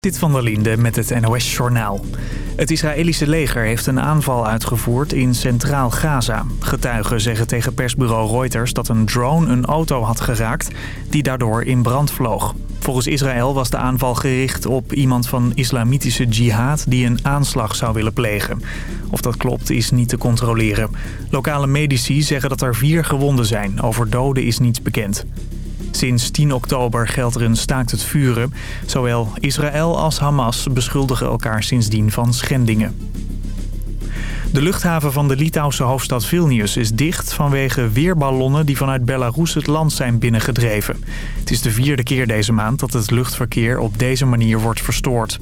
Dit van der Linde met het NOS-journaal. Het Israëlische leger heeft een aanval uitgevoerd in Centraal Gaza. Getuigen zeggen tegen persbureau Reuters dat een drone een auto had geraakt... die daardoor in brand vloog. Volgens Israël was de aanval gericht op iemand van islamitische jihad... die een aanslag zou willen plegen. Of dat klopt is niet te controleren. Lokale medici zeggen dat er vier gewonden zijn. Over doden is niets bekend. Sinds 10 oktober geldt er een staakt het vuren. Zowel Israël als Hamas beschuldigen elkaar sindsdien van schendingen. De luchthaven van de Litouwse hoofdstad Vilnius is dicht vanwege weerballonnen die vanuit Belarus het land zijn binnengedreven. Het is de vierde keer deze maand dat het luchtverkeer op deze manier wordt verstoord.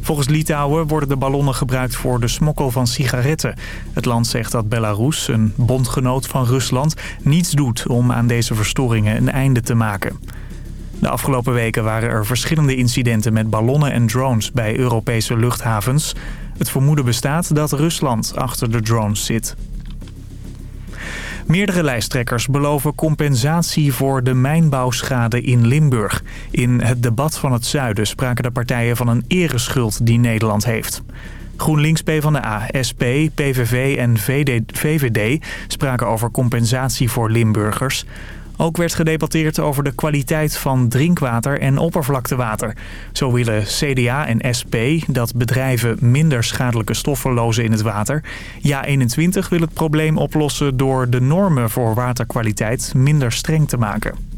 Volgens Litouwen worden de ballonnen gebruikt voor de smokkel van sigaretten. Het land zegt dat Belarus, een bondgenoot van Rusland, niets doet om aan deze verstoringen een einde te maken. De afgelopen weken waren er verschillende incidenten met ballonnen en drones bij Europese luchthavens. Het vermoeden bestaat dat Rusland achter de drones zit. Meerdere lijsttrekkers beloven compensatie voor de mijnbouwschade in Limburg. In het debat van het zuiden spraken de partijen van een ereschuld die Nederland heeft. GroenLinks, PvdA, SP, PVV en VVD spraken over compensatie voor Limburgers. Ook werd gedebatteerd over de kwaliteit van drinkwater en oppervlaktewater. Zo willen CDA en SP dat bedrijven minder schadelijke stoffen lozen in het water. Ja21 wil het probleem oplossen door de normen voor waterkwaliteit minder streng te maken.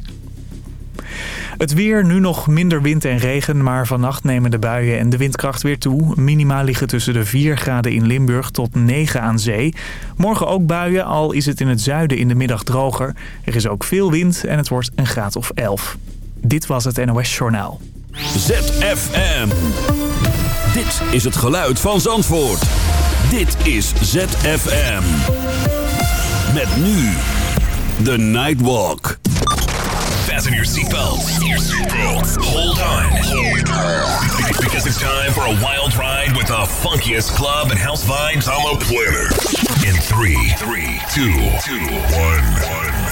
Het weer, nu nog minder wind en regen, maar vannacht nemen de buien en de windkracht weer toe. Minima liggen tussen de 4 graden in Limburg tot 9 aan zee. Morgen ook buien, al is het in het zuiden in de middag droger. Er is ook veel wind en het wordt een graad of 11. Dit was het NOS Journaal. ZFM. Dit is het geluid van Zandvoort. Dit is ZFM. Met nu de Nightwalk. Fasten your seatbelts. Hold on. Hold on. Because it's time for a wild ride with the funkiest club and house vibes on the planet. In three, three, two, two, one, one.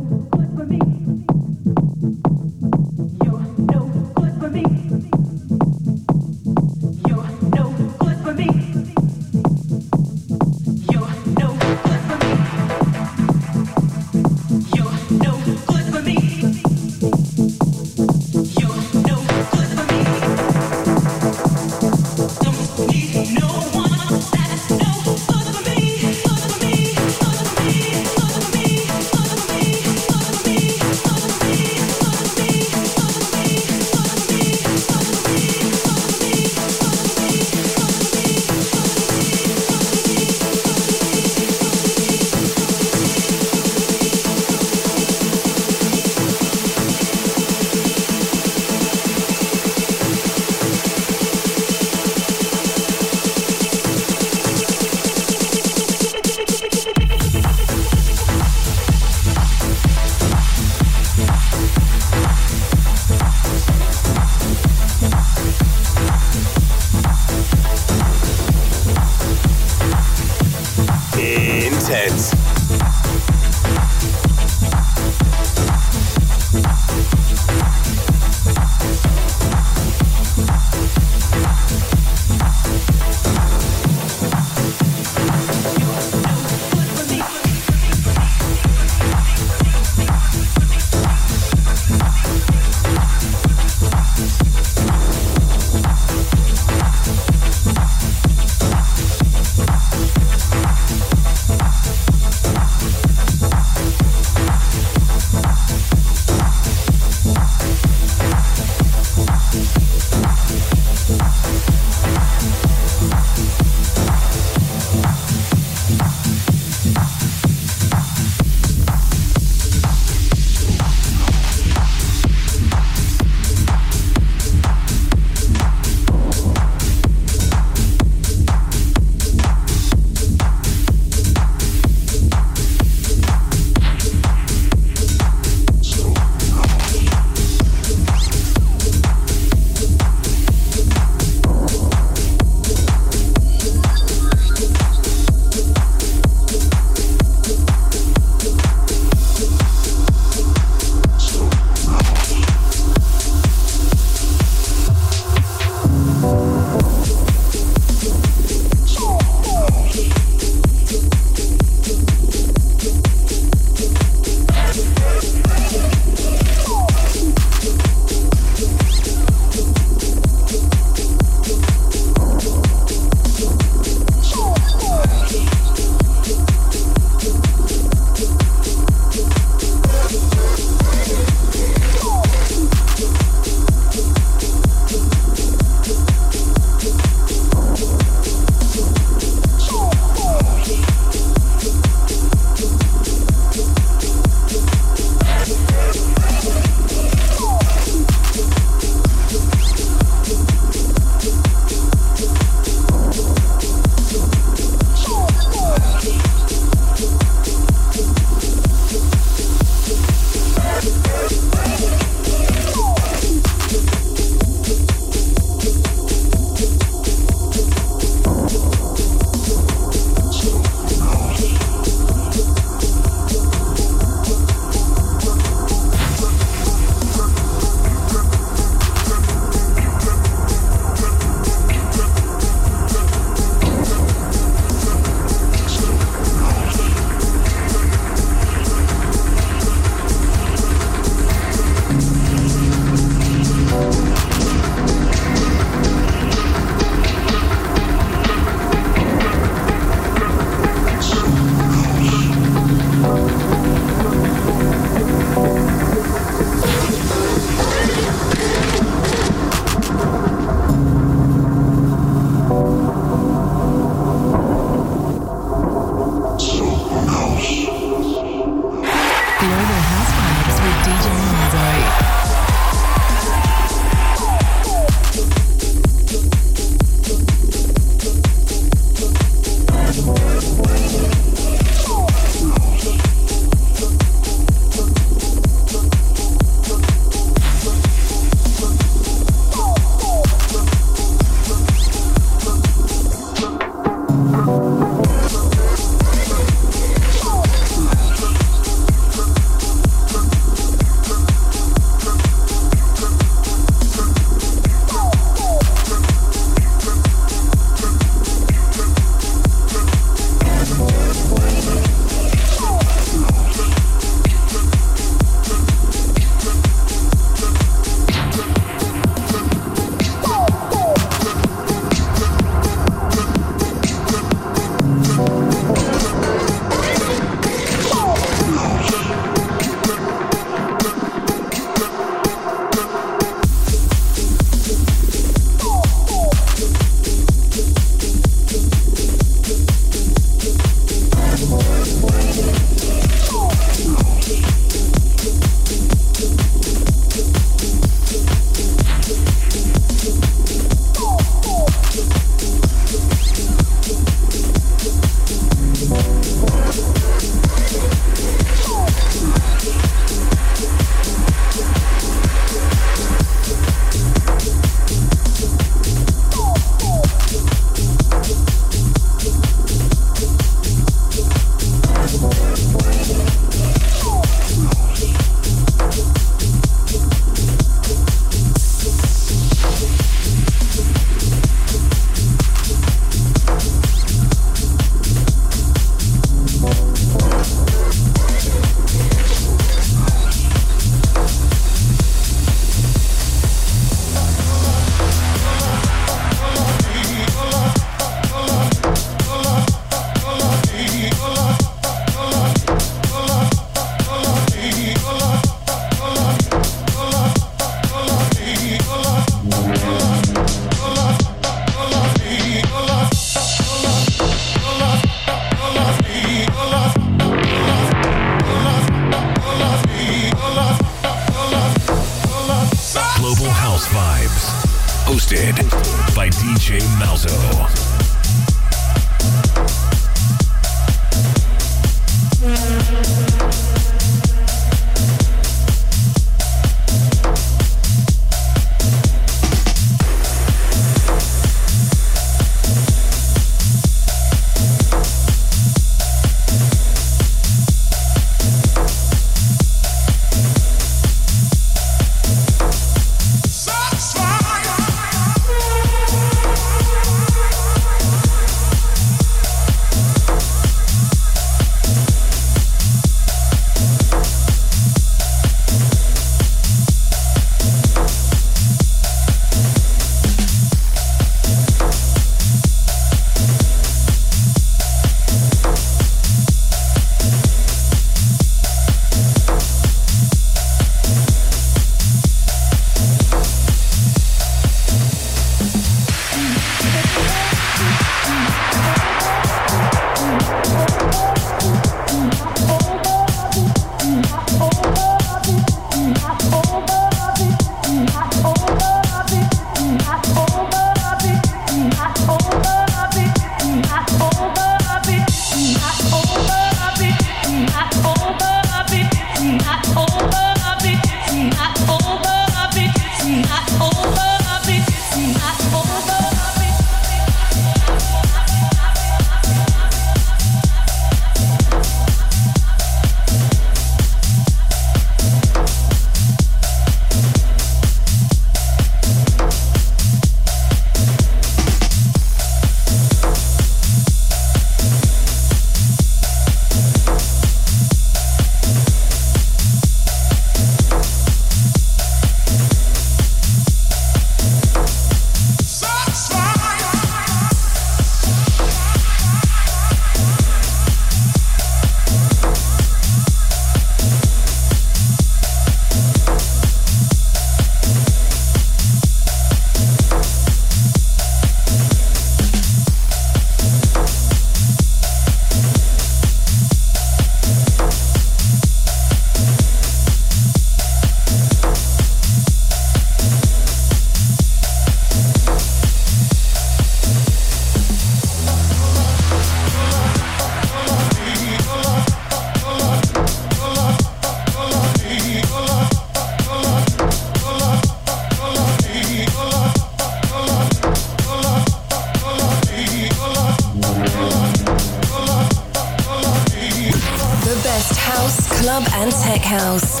house.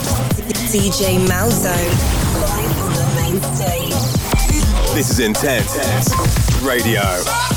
DJ Malzone. This is Intense Radio.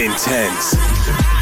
Intense.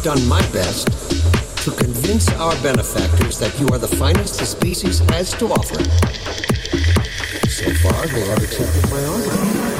I've done my best to convince our benefactors that you are the finest the species has to offer. So far, they have accepted my offer.